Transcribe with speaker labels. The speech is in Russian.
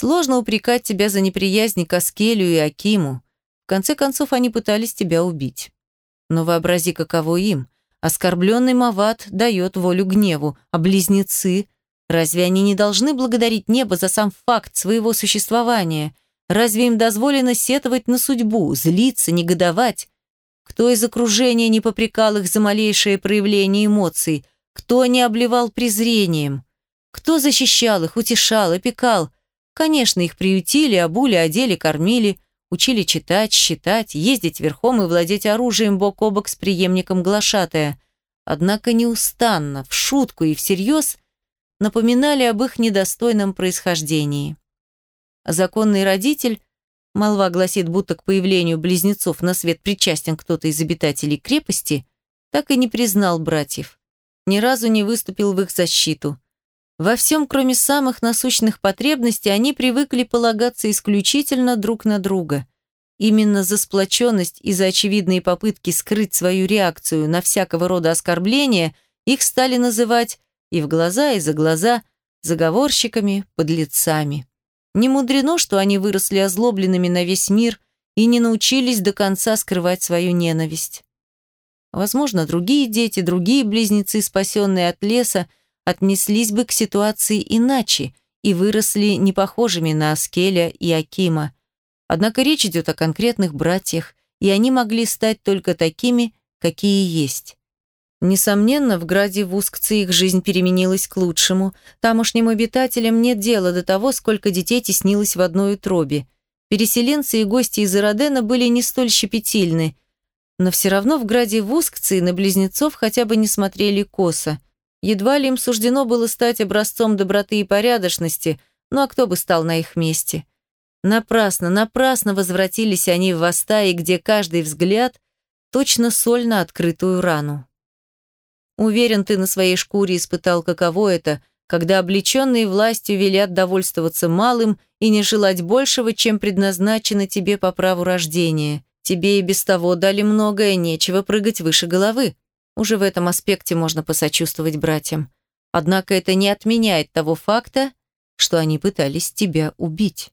Speaker 1: Сложно упрекать тебя за неприязнь к Аскелю и Акиму. В конце концов, они пытались тебя убить. Но вообрази, каково им. Оскорбленный Мават дает волю гневу, а близнецы... Разве они не должны благодарить небо за сам факт своего существования? Разве им дозволено сетовать на судьбу, злиться, негодовать? Кто из окружения не попрекал их за малейшее проявление эмоций? Кто не обливал презрением? Кто защищал их, утешал, опекал? Конечно, их приютили, обули, одели, кормили, учили читать, считать, ездить верхом и владеть оружием бок о бок с преемником глашатая. Однако неустанно, в шутку и всерьез напоминали об их недостойном происхождении. Законный родитель, молва гласит, будто к появлению близнецов на свет причастен кто-то из обитателей крепости, так и не признал братьев. Ни разу не выступил в их защиту. Во всем, кроме самых насущных потребностей, они привыкли полагаться исключительно друг на друга. Именно за сплоченность и за очевидные попытки скрыть свою реакцию на всякого рода оскорбления их стали называть и в глаза, и за глаза заговорщиками, подлецами. Не мудрено, что они выросли озлобленными на весь мир и не научились до конца скрывать свою ненависть. Возможно, другие дети, другие близнецы, спасенные от леса, отнеслись бы к ситуации иначе и выросли не похожими на Аскеля и Акима. Однако речь идет о конкретных братьях, и они могли стать только такими, какие есть. Несомненно, в граде Вускце их жизнь переменилась к лучшему. Тамошним обитателям нет дела до того, сколько детей теснилось в одной утробе. Переселенцы и гости из Иродена были не столь щепетильны, но все равно в граде Вускце на близнецов хотя бы не смотрели косо. Едва ли им суждено было стать образцом доброты и порядочности, ну а кто бы стал на их месте? Напрасно, напрасно возвратились они в Вастаи, где каждый взгляд – точно соль на открытую рану. Уверен, ты на своей шкуре испытал, каково это, когда облеченные властью велят довольствоваться малым и не желать большего, чем предназначено тебе по праву рождения. Тебе и без того дали многое, нечего прыгать выше головы. Уже в этом аспекте можно посочувствовать братьям. Однако это не отменяет того факта, что они пытались тебя убить.